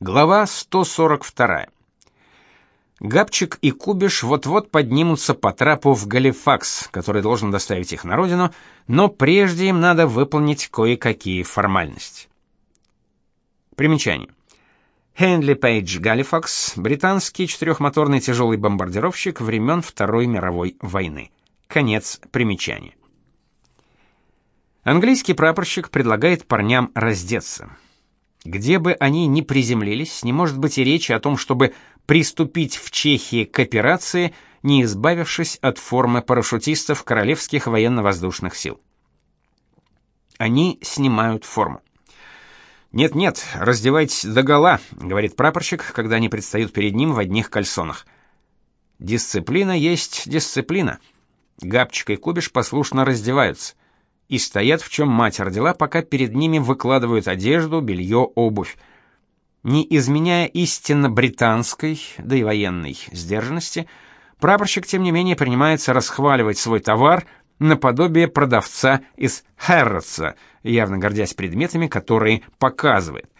Глава 142. Габчик и Кубиш вот-вот поднимутся по трапу в Галифакс, который должен доставить их на родину, но прежде им надо выполнить кое-какие формальности. Примечание. Хенли Пейдж Галифакс, британский четырехмоторный тяжелый бомбардировщик времен Второй мировой войны. Конец примечания. Английский прапорщик предлагает парням раздеться. Где бы они ни приземлились, не может быть и речи о том, чтобы приступить в Чехии к операции, не избавившись от формы парашютистов Королевских военно-воздушных сил. Они снимают форму. «Нет-нет, раздевайтесь догола», — говорит прапорщик, когда они предстают перед ним в одних кальсонах. «Дисциплина есть дисциплина». Габчик и Кубиш послушно раздеваются и стоят, в чем мать родила, пока перед ними выкладывают одежду, белье, обувь. Не изменяя истинно британской, да и военной сдержанности, прапорщик, тем не менее, принимается расхваливать свой товар наподобие продавца из Хэрротса, явно гордясь предметами, которые показывает.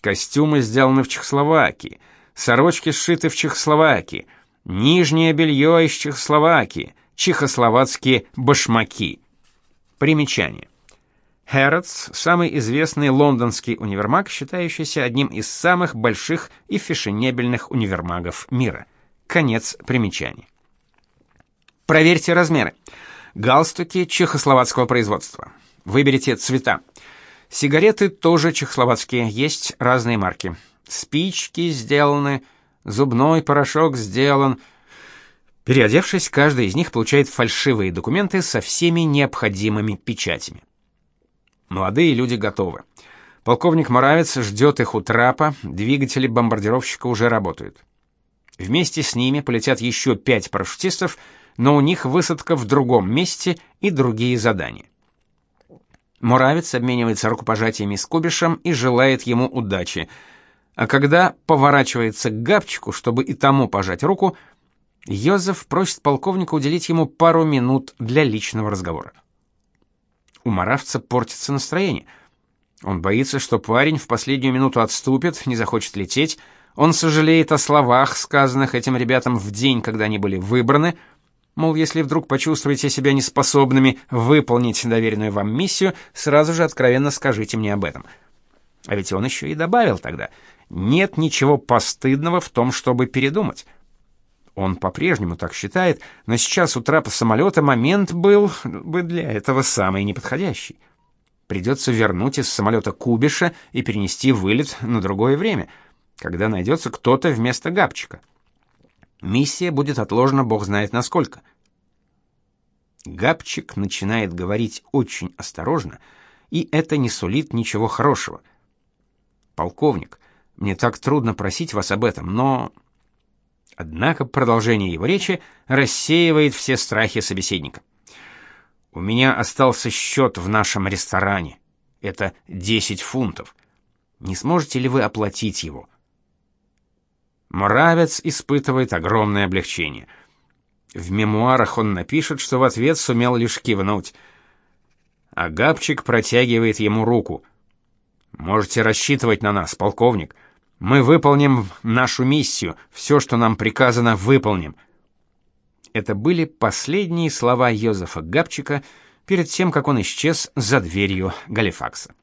Костюмы сделаны в Чехословакии, сорочки сшиты в Чехословакии, нижнее белье из Чехословакии, чехословацкие башмаки — Примечание. Хэрротс – самый известный лондонский универмаг, считающийся одним из самых больших и фешенебельных универмагов мира. Конец примечания. Проверьте размеры. Галстуки чехословацкого производства. Выберите цвета. Сигареты тоже чехословацкие, есть разные марки. Спички сделаны, зубной порошок сделан – Переодевшись, каждый из них получает фальшивые документы со всеми необходимыми печатями. Молодые люди готовы. Полковник Моравец ждет их у трапа, двигатели бомбардировщика уже работают. Вместе с ними полетят еще пять парашютистов, но у них высадка в другом месте и другие задания. Муравец обменивается рукопожатиями с Кубишем и желает ему удачи. А когда поворачивается к Габчику, чтобы и тому пожать руку, Йозеф просит полковника уделить ему пару минут для личного разговора. У Маравца портится настроение. Он боится, что парень в последнюю минуту отступит, не захочет лететь. Он сожалеет о словах, сказанных этим ребятам в день, когда они были выбраны. Мол, если вдруг почувствуете себя неспособными выполнить доверенную вам миссию, сразу же откровенно скажите мне об этом. А ведь он еще и добавил тогда: нет ничего постыдного в том, чтобы передумать. Он по-прежнему так считает, но сейчас у трапа самолета момент был бы для этого самый неподходящий. Придется вернуть из самолета Кубиша и перенести вылет на другое время, когда найдется кто-то вместо Габчика. Миссия будет отложена бог знает насколько. Габчик начинает говорить очень осторожно, и это не сулит ничего хорошего. Полковник, мне так трудно просить вас об этом, но Однако продолжение его речи рассеивает все страхи собеседника. У меня остался счет в нашем ресторане. Это 10 фунтов. Не сможете ли вы оплатить его? Муравец испытывает огромное облегчение. В мемуарах он напишет, что в ответ сумел лишь кивнуть. Агапчик протягивает ему руку. Можете рассчитывать на нас, полковник. Мы выполним нашу миссию, все, что нам приказано, выполним. Это были последние слова Йозефа Габчика перед тем, как он исчез за дверью Галифакса.